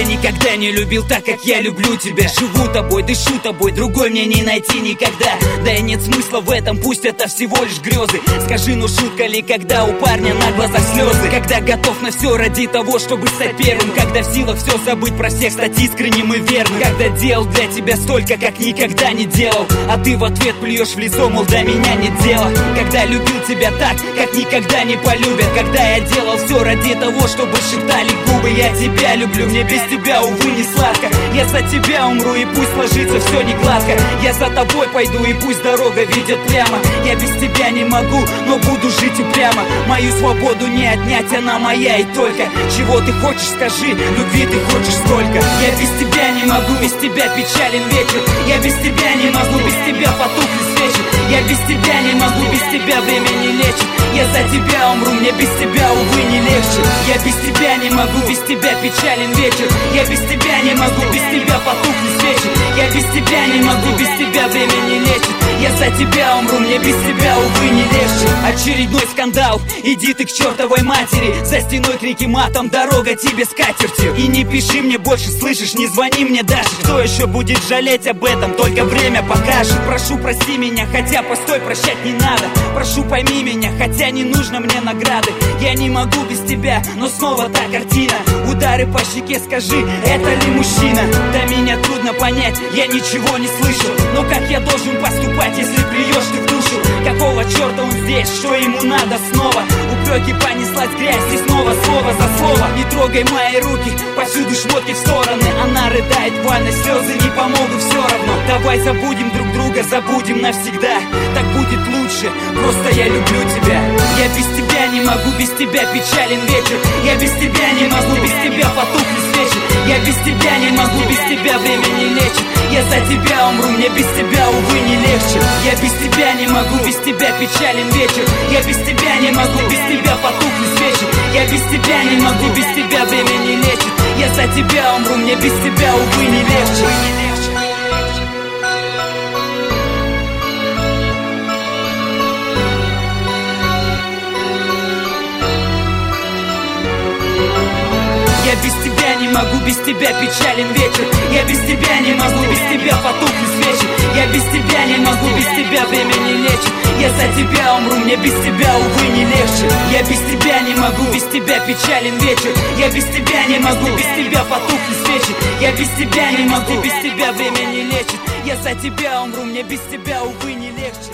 Я никогда не любил так, как я люблю тебя. Живу тобой, дышу тобой, другой мне не найти никогда. Да и нет смысла в этом, пусть это всего лишь грезы. Скажи, ну шутка ли, когда у парня на глазах слезы? Когда готов на все ради того, чтобы стать первым? Когда в силах все забыть про всех, стать искренним и верным? Когда делал для тебя столько, как никогда не делал? А ты в ответ плюешь в лицо, мол, до меня нет дела Когда любил тебя так, как никогда не полюбят. Когда я делал все ради того, чтобы шептали губы Я тебя люблю, мне без тебя, увы, не сладко. Я за тебя умру, и пусть сложится все не гладко. Я за тобой пойду, и пусть дорога ведет прямо. Я без тебя не могу, но буду жить упрямо. Мою свободу не отнять, она моя и только. Чего ты хочешь, скажи, любви ты хочешь столько. Я без тебя не могу, без тебя печален вечер. Я без тебя не могу, без тебя потухли свечи Я без тебя не могу, без тебя время не лечит. Я за тебя умру, мне без тебя, увы, не легче. Я без тебя не могу, без тебя печален вечер. Я без тебя не могу, без тебя потухли свечи Я без тебя не могу, без тебя время не лечит. Я за тебя умру, мне без тебя, увы, не легче. Очередной скандал, иди ты к чертовой матери. За стеной крики матом, дорога тебе с катертью И не пиши мне больше, слышишь, не звони мне даже. Кто еще будет жалеть об этом, только время покажет. Прошу, прости меня, хотя постой, прощать не надо Прошу, пойми меня, хотя не нужно мне награды Я не могу без тебя, но снова та картина Удары по щеке, скажи, это ли мужчина? Да меня трудно понять, я ничего не слышу Но как я должен поступать, если плюешь ты в? Какого черта он здесь, что ему надо снова? Упреки понеслась грязь и снова слово за слово. Не трогай мои руки, повсюду шмотки в стороны. Она рыдает вально, слезы не помогут все равно. Давай забудем друг друга, забудем навсегда. Так будет лучше, просто я люблю тебя. Я без тебя не могу, без тебя печален вечер. Я без тебя не могу, без тебя потухли свечи Я без тебя не могу, без тебя время не лечит. Я за тебя умру, мне без тебя, увы, не легче. Я без тебя не могу, без тебя печален вечер. Я без тебя не могу, без тебя потухли свечи Я без тебя не могу, без тебя время не лечит. Я за тебя умру, мне без тебя, увы, не легче. Я без тебя не могу, без тебя печален вечер Я без тебя не могу, без тебя потухли свечи Я без тебя не могу, без тебя время не лечит Я за тебя умру, мне без тебя, увы, не легче Я без тебя не могу, без тебя печален вечер Я без тебя не могу, без тебя потухли свечи Я без тебя не могу, без тебя время не лечит Я за тебя умру, мне без тебя, увы, не легче